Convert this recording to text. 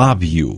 love you.